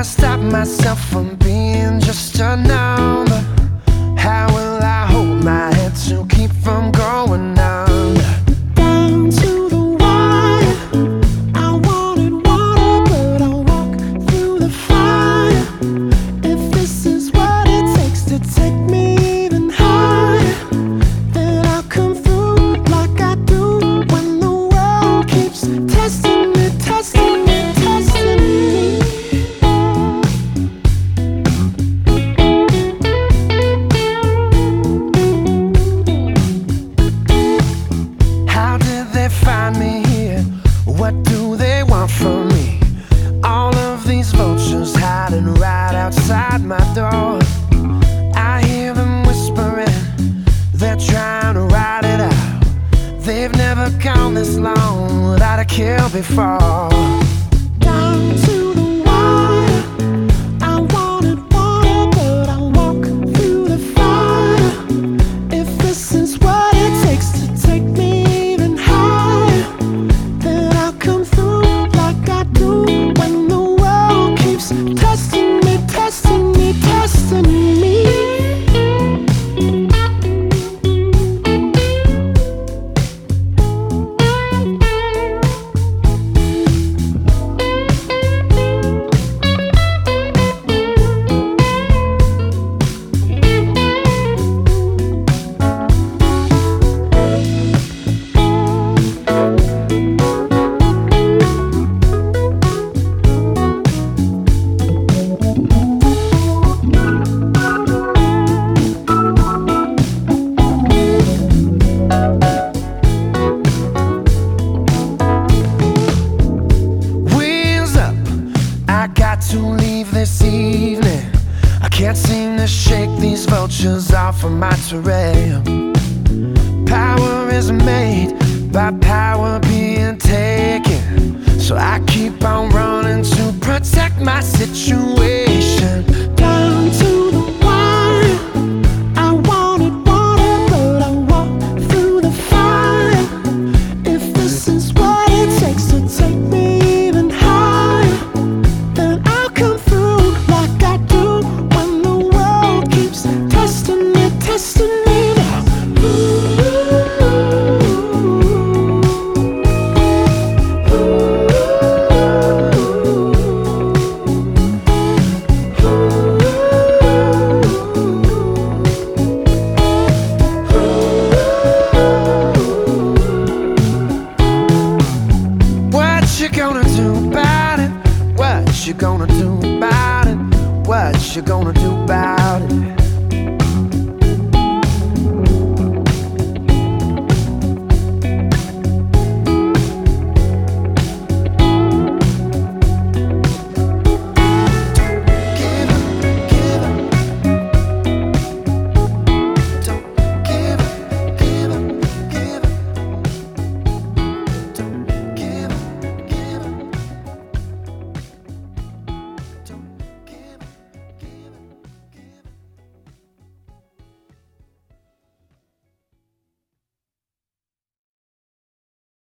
I stop myself from being just a number? What do they want from me? All of these vultures hiding right outside my door. I hear them whispering, they're trying to ride it out. They've never gone this long without a kill before. Down my terrain. Power is made by power being taken. So I keep on running to protect my situation. what you gonna do about it?